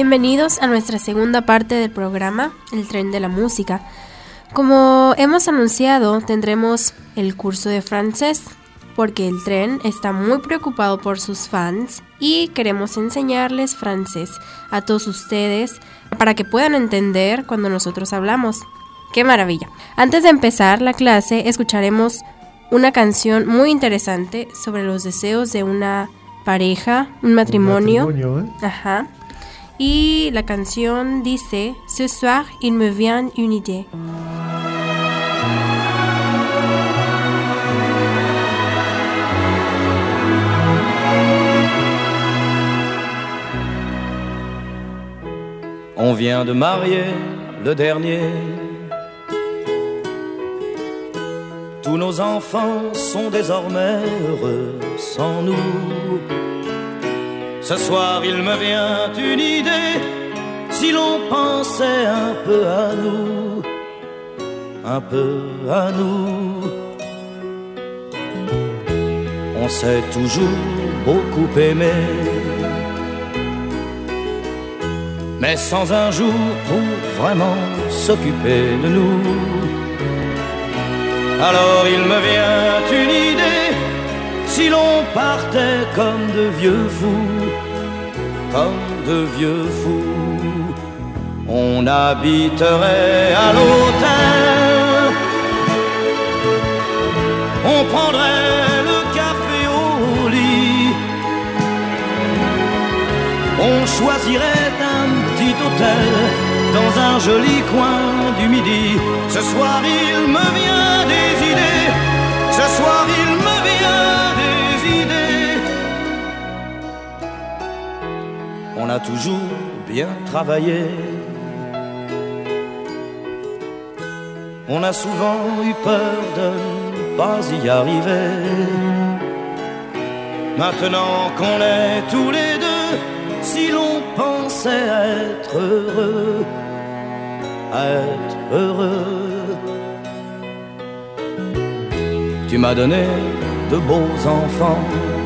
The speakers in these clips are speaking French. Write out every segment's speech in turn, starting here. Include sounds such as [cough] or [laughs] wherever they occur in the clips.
Bienvenidos a nuestra segunda parte del programa, El tren de la música. Como hemos anunciado, tendremos el curso de francés, porque el tren está muy preocupado por sus fans y queremos enseñarles francés a todos ustedes para que puedan entender cuando nosotros hablamos. ¡Qué maravilla! Antes de empezar la clase, escucharemos una canción muy interesante sobre los deseos de una pareja, un matrimonio. Un matrimonio, ¿eh? Ajá. Y la canción dice, Ce soir, il me vient une idée. On vient de marier le dernier. Tous nos enfants sont désormais heureux sans nous. Ce soir, il me vient une idée. Si l'on pensait un peu à nous, un peu à nous. On s'est toujours beaucoup aimé mais sans un jour pour vraiment s'occuper de nous. Alors il me vient une idée, si l'on partait comme de vieux fous, comme de vieux fous, on habiterait à l'hôtel, on prendrait le café au lit, on choisirait un petit hôtel dans un joli coin du midi. Ce soir il me vient des On a toujours bien travaillé. On a souvent eu peur de ne pas y arriver. Maintenant qu'on est tous les deux, si l'on pensait être heureux, être heureux. Tu m'as donné de beaux enfants.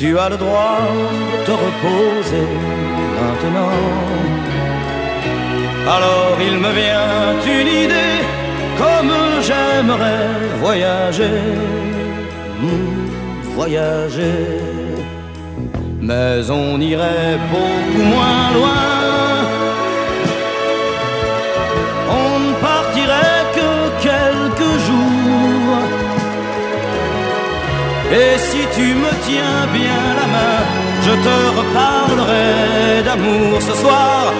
Tu as le droit de te reposer maintenant. Alors il me vient une idée, comme j'aimerais voyager, hmm, voyager mais on irait beaucoup moins loin. Et si tu me tiens bien la main, je te reparlerai d'amour ce soir.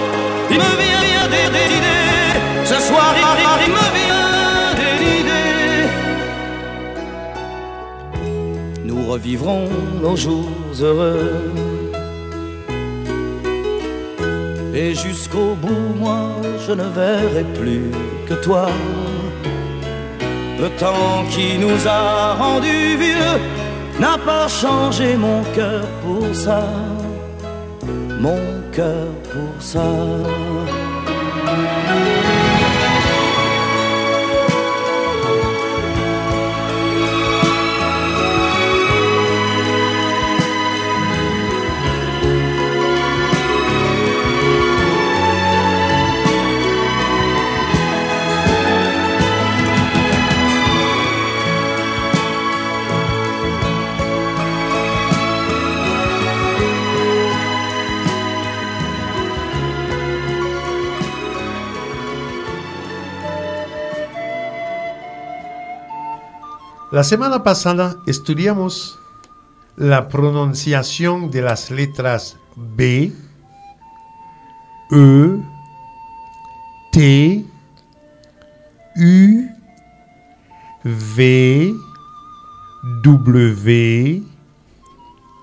Il me vient des, idées, ce soir il, il- il me vient des idées. Nous revivrons nos jours heureux. Et jusqu'au bout, moi, je ne verrai plus que toi. Le temps qui nous a rendus vieux n'a pas changé mon cœur pour ça. Mon cœur pour ça. La semana pasada estudiamos la pronunciación de las letras B, E, T, U, V, W,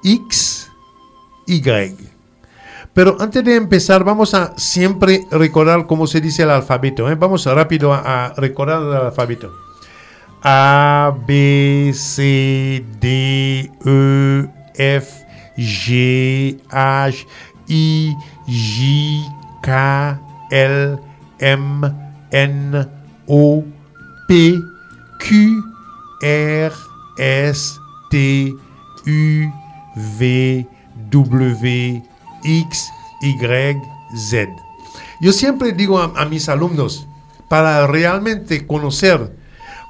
X, Y. Pero antes de empezar, vamos a siempre recordar cómo se dice el alfabeto. ¿eh? Vamos rápido a, a recordar el alfabeto. A, B, C, D, E, F, G, H, I, J, K, L, M, N, O, P, Q, R, S, T, U, V, W, X, Y, Z. Yo siempre digo a, a mis alumnos, para realmente conocer,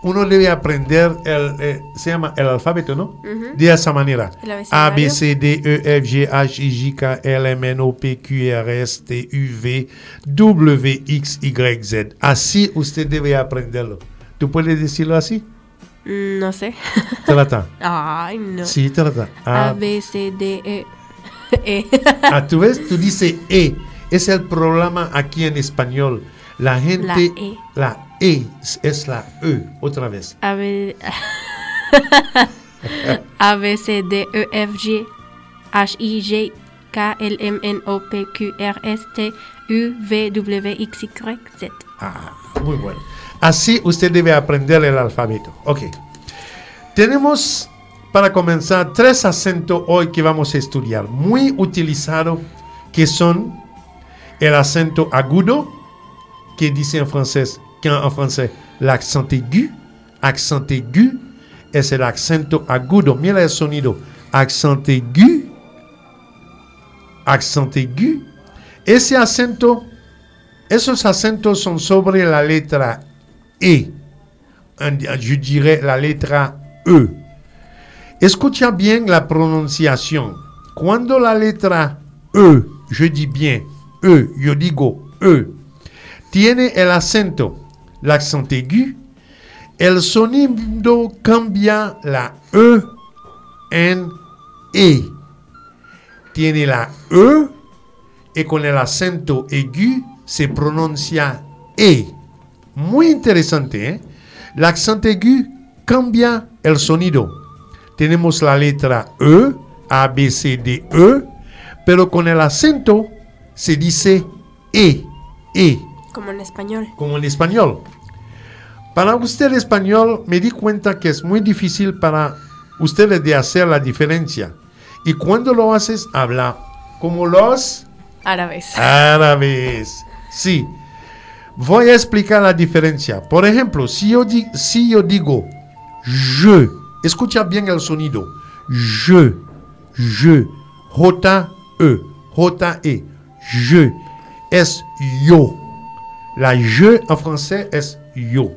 uno debe aprender el, eh, se llama el alfabeto, ¿no? De esa manera. A, B. C, D, E, F, G, H, I, J, K, L, M, N, O, P, Q, R, S, T, U, V, W, X, Y, Z. Así usted debe aprenderlo. ¿Tú puedes decirlo así? Mm, No sé. [laughs] Trata. Ay, no. Sí, trata. A, A, B, C, D, E. [laughs] E. [laughs] Ah, tú ves, tú dices E. Es el problema aquí en español. La gente. La E. La E es la E. Otra vez. A, B. [laughs] A, B, C, D, E, F, G, H, I, J, K, L, M, N, O, P, Q, R, S, T, U, V, W, X, Y, Z. Ah, muy bueno. Así usted debe aprender el alfabeto. Ok. Tenemos, para comenzar, tres acentos hoy que vamos a estudiar. Muy utilizado, que son el acento agudo, que dice en francés, en francés, l'accent aigu. Accent aigu es el acento agudo. Mira el sonido. Accent aigu. Accent aigu. Ese acento esos acentos son sobre la letra E. Je dirais la letra E. Escucha bien la pronunciación. Cuando la letra E, je dis bien E, yo digo E, tiene el acento, l'accent aigu, el sonido cambia la E en E. Tiene la E y con el acento aigu se pronuncia E. Muy interesante, ¿eh? El aigu cambia el sonido. Tenemos la letra E, A, B, C, D, E, pero con el acento se dice E, E, Como en español. como en español. Para usted español me di cuenta que es muy difícil para ustedes de hacer la diferencia. Y cuando lo haces, habla como los Árabes. árabes. Sí. Voy a explicar la diferencia. Por ejemplo, si yo, di- si yo digo je, escucha bien el sonido. Je, je, J-E, J-E, je, es yo. La je en français es yo.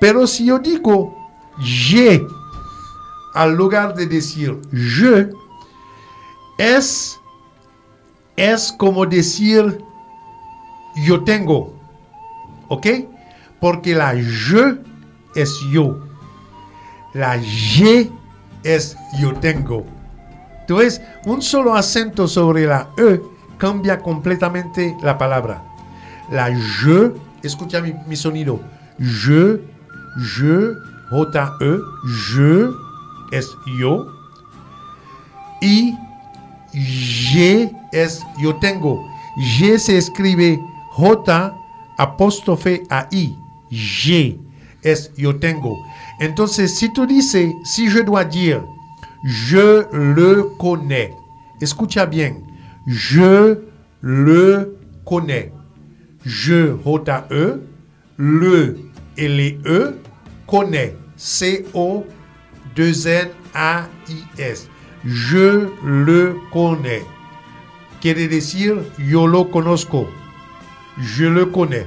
Pero si yo digo j'ai, al lugar de decir je, es es como decir yo tengo. ¿Ok? Porque la je es yo. La je es yo tengo. Entonces, un solo acento sobre la e cambia completamente la palabra. La je, escucha mi, sonido. Je, je, J-E, je es yo. Y je es yo tengo. Je se escribe J apóstrofe a I. Je es yo tengo. Entonces, si tú dices, si je dois dire, je le connais. Escucha bien. Je le connais. Je, J-E, le, L-E, connais. C-O-2-N-A-I-S. Je le connais. Quiere decir, yo lo conozco. Je le connais.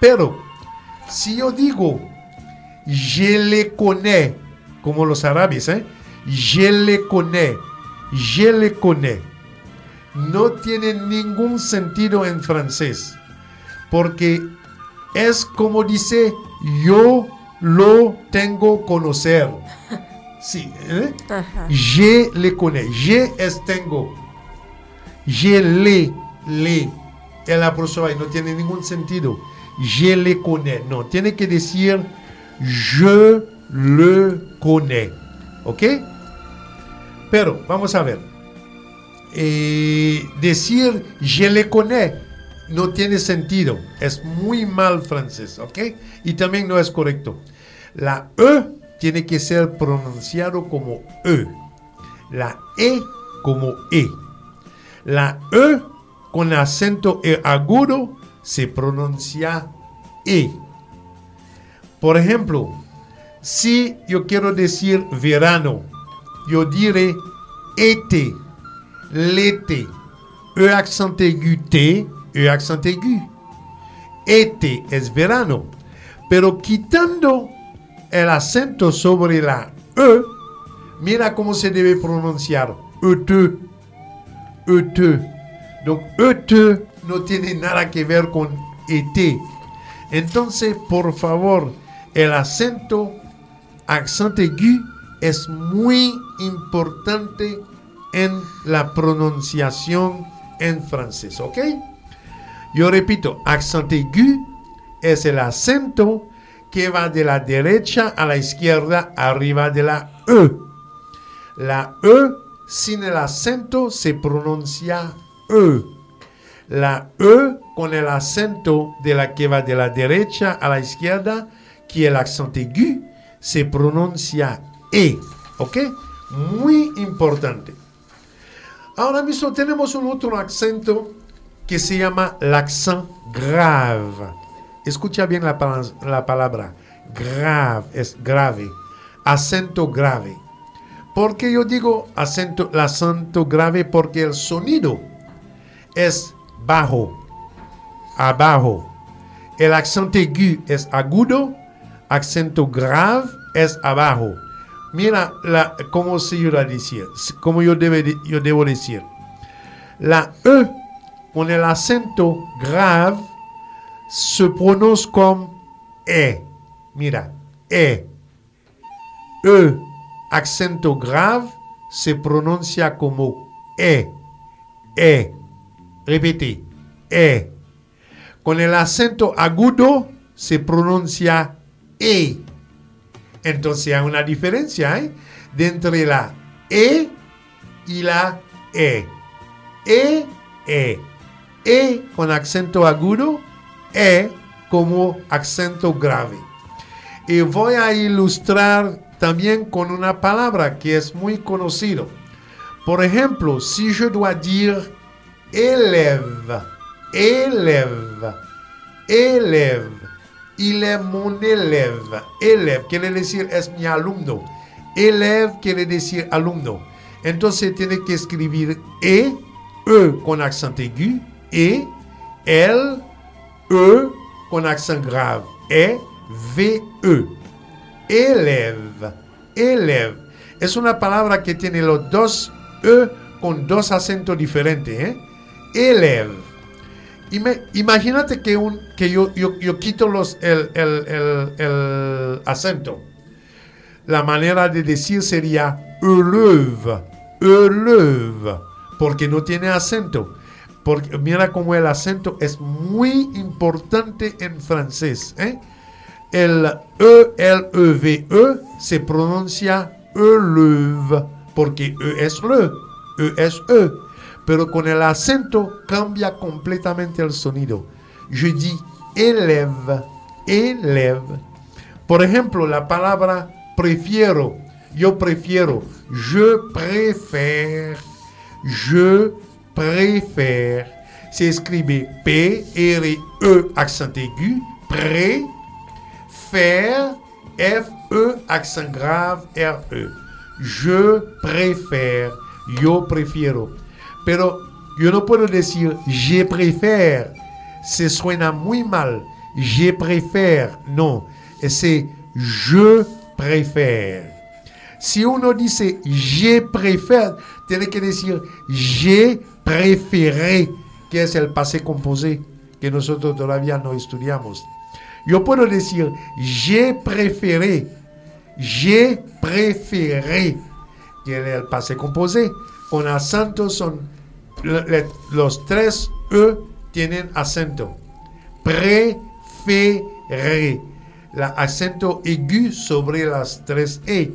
Pero, si yo digo, je le connais, como los árabes, ¿eh? Je le connais, je le connais, no tiene ningún sentido en francés, porque es como dice, yo lo tengo conocer. [laughs] Sí, ¿eh? Je le connais. Je es tengo. Je le, le. El apóstrofe no tiene ningún sentido. Je le connais. No, tiene que decir je le connais. ¿Ok? Pero, vamos a ver. Eh, decir je le connais no tiene sentido. Es muy mal francés. ¿Ok? Y también no es correcto. La E tiene que ser pronunciado como E. La E como E. La E con acento E agudo se pronuncia E. Por ejemplo, si yo quiero decir verano, yo diré este. l'été. E accent aigu T, E accent aigu. Este es verano. Pero quitando el acento sobre la E, mira cómo se debe pronunciar. Ete. Ete. Donc, ete no tiene nada que ver con et. Entonces, por favor, el acento, accent aigu, es muy importante en la pronunciación en francés, ¿ok? Yo repito, accent aigu es el acento que va de la derecha a la izquierda arriba de la E. La E sin el acento se pronuncia E. La E con el acento de la que va de la derecha a la izquierda, que es el acento aigu, se pronuncia E. ¿Ok? Muy importante. Ahora mismo tenemos un otro acento que se llama el accent grave. Escucha bien la, la palabra grave, es grave, acento grave. ¿Por qué yo digo acento, acento grave? Porque el sonido es bajo, abajo. El acento aigu es agudo, acento grave es abajo. Mira la, cómo se yo decir, cómo yo, debe, yo debo decir. La E con el acento grave se pronuncia como E. Mira, E. E, acento grave, se pronuncia como E. E. Repite, E. Con el acento agudo se pronuncia E. Entonces hay una diferencia ¿eh? de entre la E y la E. E, E. E con acento agudo, E como acento grave. Y voy a ilustrar también con una palabra que es muy conocido. Por ejemplo, si je dois dire élève, élève, élève, il est mon élève. Élève quiere decir es mi alumno. Élève quiere decir alumno. Entonces tiene que escribir E, E con accent aigu, E, L, E con accent grave, E, V, E. Élève, élève. Es una palabra que tiene los dos E con dos acentos diferentes. ¿eh? Élève. Imagínate que, un, que yo, yo, yo quito los, el, el, el, el, acento. La manera de decir sería élève, élève, porque no tiene acento. Porque mira cómo el acento es muy importante en francés. ¿eh? El E, L, E, E se pronuncia élève, porque E es le, E es E. Pero con el acento cambia completamente el sonido. Je dis élève, élève. Por ejemplo, la palabra prefiero, yo prefiero, je préfère, je préfère. Se escribe P, R, E, accent aigu, pré, faire, F, E, accent grave, R, E. Je préfère, yo prefiero. Pero yo no puedo decir je préfère. Se suena muy mal. Je préfère. No. C'est je préfère. Si uno dice je préfère, tiene que decir j'ai préféré, que es el passé composé que nosotros todavía no estudiamos. Yo puedo decir j'ai préféré, j'ai préféré, que es el passé composé. Con acento son los tres E tienen acento. Préféré. La acento aigu sobre las tres E.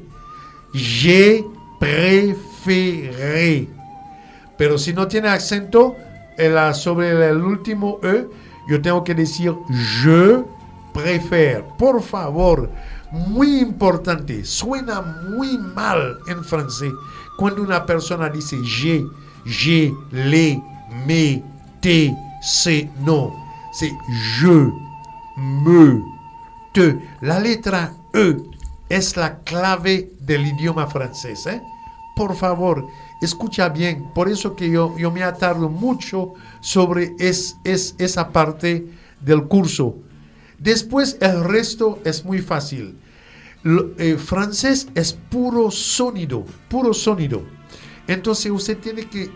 J'ai préféré. Pero si no tiene acento el, sobre el último E, yo tengo que decir je préfère. Por favor, muy importante, suena muy mal en francés cuando una persona dice je, je, le, me, te, se, no. C'est je, me, te. La letra E es la clave del idioma francés. ¿eh? Por favor, escucha bien. Por eso que yo, yo me atardo mucho sobre es, es, esa parte del curso. Después el resto es muy fácil. Eh, francés es puro sonido, puro sonido. Entonces usted tiene que,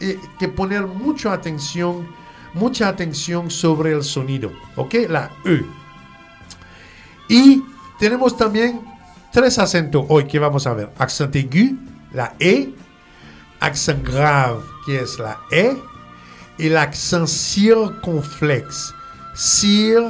eh, que poner mucha atención, mucha atención sobre el sonido, ¿ok? La E. Y tenemos también tres acentos hoy que vamos a ver. Accent aigu, la E, accent grave, que es la E, y el accent circunflex. Circunflex.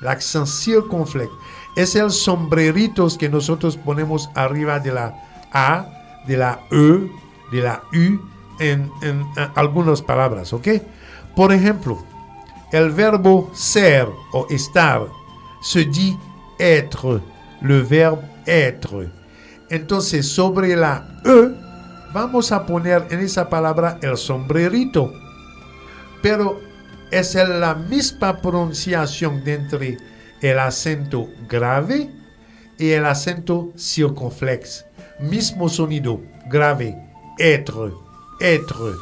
El accent circunflex. Es el sombreritos que nosotros ponemos arriba de la A, de la E, de la U en, en, algunas palabras, ¿ok? Por ejemplo, el verbo ser o estar se dit être, le verbe être. Entonces, sobre la E, vamos a poner en esa palabra el sombrerito. Pero es la misma pronunciación entre el acento grave y el acento circunflex. Mismo sonido, grave, être, être,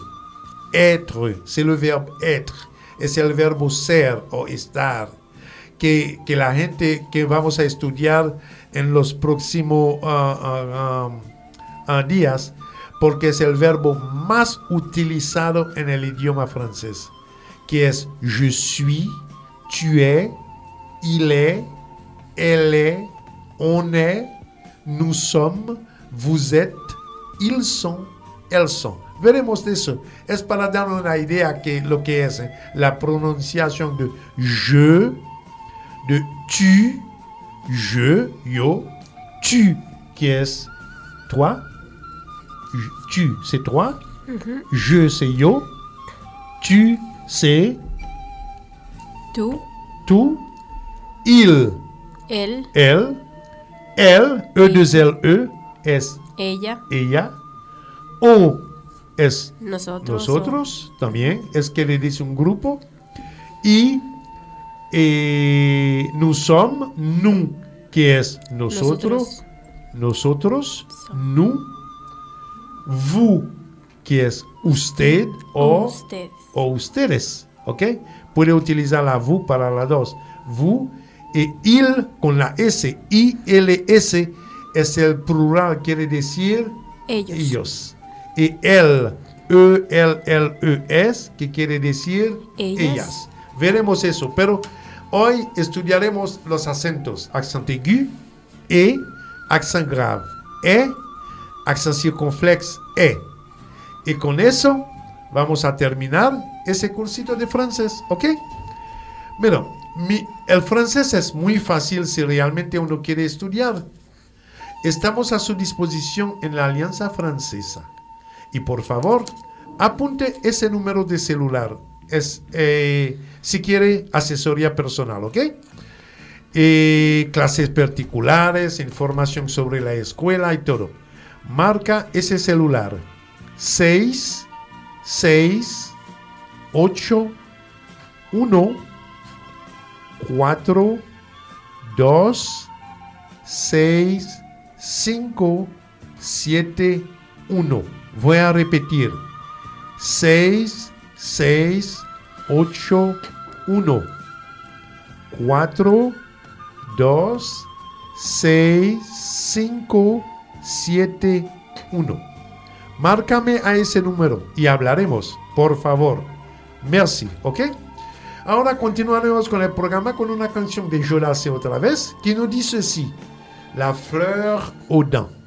être, c'est le verbe être, es el verbo ser o estar, que, que la gente que vamos a estudiar en los próximos ah, ah, ah, días, porque es el verbo más utilizado en el idioma francés, que es je suis, tu es, il est, elle est, on est, nous sommes, vous êtes, ils sont, elles sont. Veremos eso. Es para dar una idea que lo que es eh, la pronunciación de je, de tu, je, yo, tu, qui est toi, tu, c'est toi, je, c'est yo, tu, c'est Tú, tu, il, él, elle, elle, E de L, E, es ella, ella, o es nosotros. nosotros también, es que le dice un grupo, y eh, nous sommes, nous, que es nosotros, nosotros, nous, vous, que es usted o, Ustedes. o ustedes, ¿ok? Puede utilizar la vous para la dos, vous, y il con la S, I-L-S, es el plural, quiere decir Ellos. ellos. Y el, E, L, L, E, S, que quiere decir Ellas. ellas. Veremos eso, pero hoy estudiaremos los acentos, accent aigu, E, accent grave, E, accent circunflex, E. Y con eso vamos a terminar ese cursito de francés, ¿ok? Mi- el francés es muy fácil si realmente uno quiere estudiar. Estamos a su disposición en la Alianza Francesa. Y por favor, apunte ese número de celular. Es, eh, si quiere asesoría personal, ¿ok? Clases particulares, información sobre la escuela y todo. Marca ese celular. 6, 6, 8, 1, 4, 2, 6, 5, 7, 1. Voy a repetir. 6, 6, 8, 1. 4, 2, 6, 5, 7, 1. Márcame a ese número y hablaremos, por favor. Merci, ¿ok? Ahora continuaremos con el programa con una canción de Jolassé otra vez qui nous dit ceci. La fleur aux dents.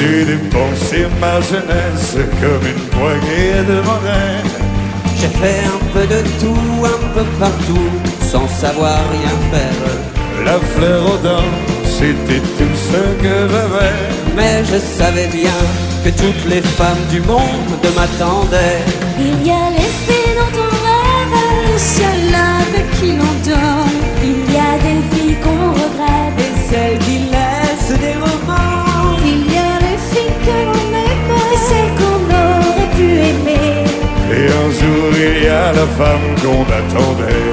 J'ai dépensé ma jeunesse comme une poignée de monnaie. J'ai fait un peu de tout, un peu partout, sans savoir rien faire. La fleur aux dents, c'était tout ce que j'avais. Mais je savais bien que toutes les femmes du monde m'attendaient. Il y a les filles dont on rêve, celles avec qui l'on dort. Il y a des filles qu'on regrette. Et celles qui laissent des il y femme qu'on attendait.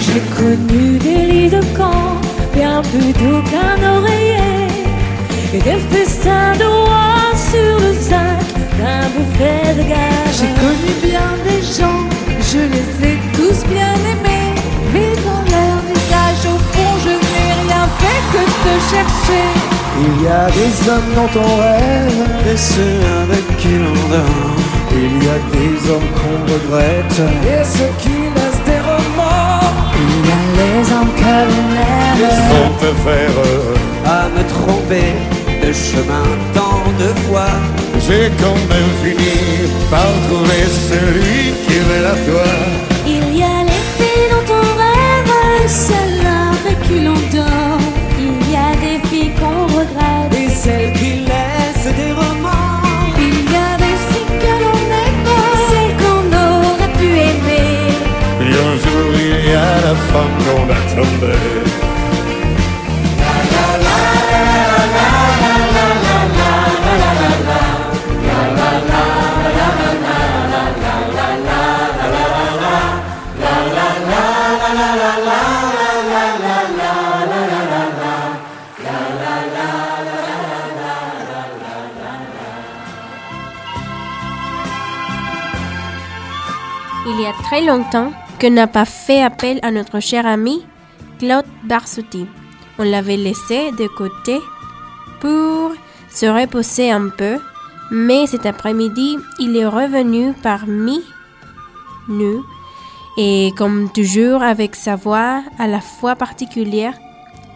J'ai connu des lits de camp, bien plus doux qu'un oreiller, et des festins de roi sur le sac d'un bouffet de gaz. J'ai connu bien des gens, je les ai tous bien aimés, mais dans leur visage au fond je n'ai rien fait que te chercher. Il y a des hommes dont on rêve et ceux avec qui l'on dort. Il y a des hommes qu'on regrette et ceux qui laissent des remords. Il y a les hommes que l'on Ils aime. vont te faire À me tromper de chemin tant de fois. J'ai quand même fini par trouver celui qui est à toi. Il y a les filles dont on rêve, celles avec qui l'on dort. Il y a des filles qu'on regrette. Et celles qui Il y a très longtemps que n'a pas fait appel à notre cher ami Claude Barsouti. On l'avait laissé de côté pour se reposer un peu, mais cet après-midi, il est revenu parmi nous et comme toujours avec sa voix à la fois particulière,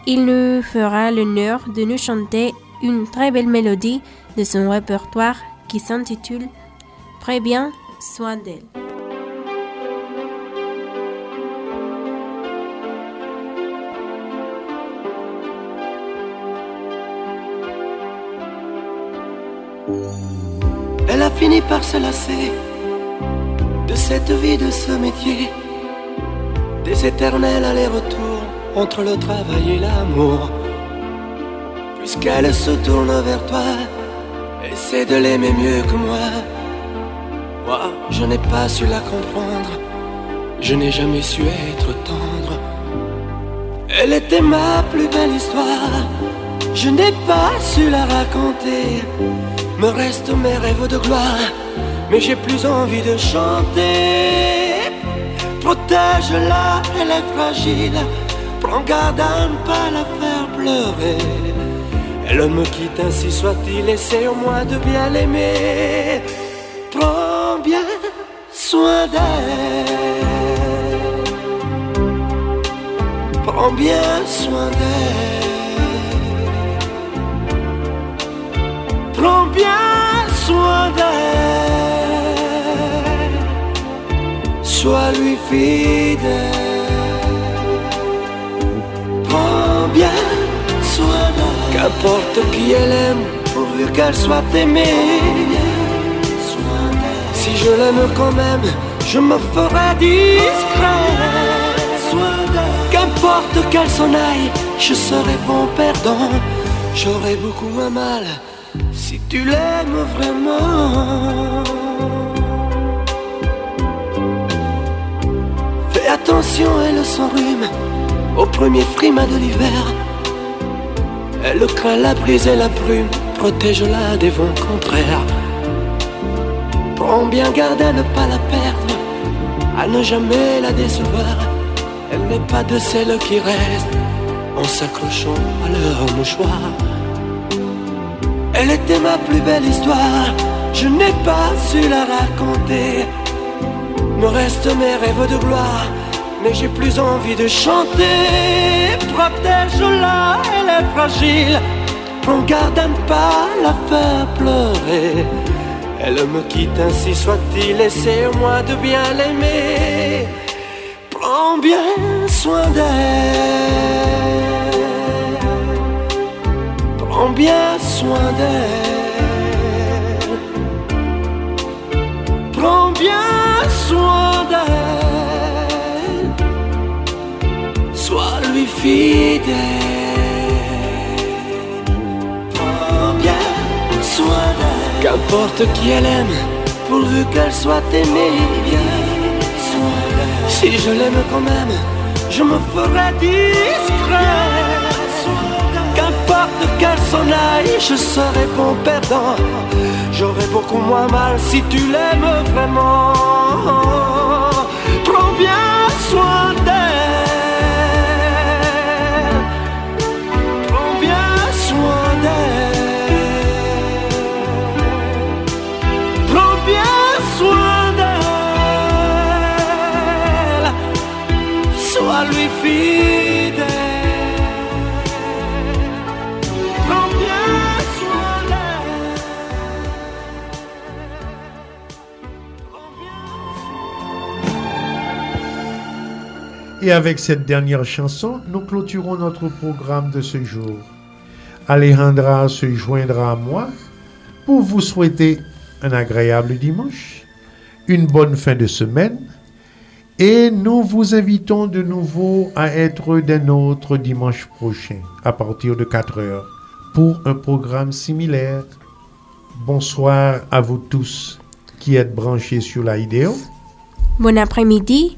il nous fera l'honneur de nous chanter une très belle mélodie de son répertoire qui s'intitule Très bien soin d'elle. Elle a fini par se lasser de cette vie, de ce métier, des éternels allers-retours entre le travail et l'amour. Puisqu'elle se tourne vers toi, essaie de l'aimer mieux que moi. Moi, je n'ai pas su la comprendre, je n'ai jamais su être tendre. Elle était ma plus belle histoire, je n'ai pas su la raconter. Me restent mes rêves de gloire, mais j'ai plus envie de chanter. Protège-la, elle est fragile. Prends garde à ne pas la faire pleurer. Elle me quitte ainsi soit-il, essaie au moins de bien l'aimer. Prends bien soin d'elle. Prends bien soin d'elle. Prends bien soin d'elle. Sois lui fidèle. Prends bien soin d'elle. Qu'importe qui elle aime, pourvu qu'elle soit aimée. Si je l'aime quand même, je me ferai discret. Qu'importe qu'elle s'en aille, je serai bon perdant. J'aurai beaucoup moins mal si tu l'aimes vraiment. Fais attention, elle s'enrhume au premier frima de l'hiver. Elle craint la brise et la brume, protège-la des vents contraires. Prends bien garde à ne pas la perdre, à ne jamais la décevoir. Elle n'est pas de celles qui restent en s'accrochant à leur mouchoir. Elle était ma plus belle histoire, je n'ai pas su la raconter. Me restent mes rêves de gloire, mais j'ai plus envie de chanter. Protège-la, elle est fragile. Prends garde à ne pas la faire pleurer. Elle me quitte ainsi soit-il, essaie-moi de bien l'aimer. Prends bien soin d'elle. Prends bien soin d'elle. Prends bien soin d'elle. Sois lui fidèle. Prends bien soin d'elle. Qu'importe qui elle aime, pourvu qu'elle soit aimée. Si je l'aime quand même, je me ferai discret. Qu'importe qu'elle s'en aille, je serai bon perdant. J'aurai beaucoup moins mal si tu l'aimes vraiment. Prends bien soin d'elle. Et avec cette dernière chanson, nous clôturons notre programme de ce jour. Alejandra se joindra à moi pour vous souhaiter un agréable dimanche, une bonne fin de semaine, et nous vous invitons de nouveau à être d'un autre dimanche prochain, à partir de 4 heures, pour un programme similaire. Bonsoir à vous tous qui êtes branchés sur la idéo. Bon après-midi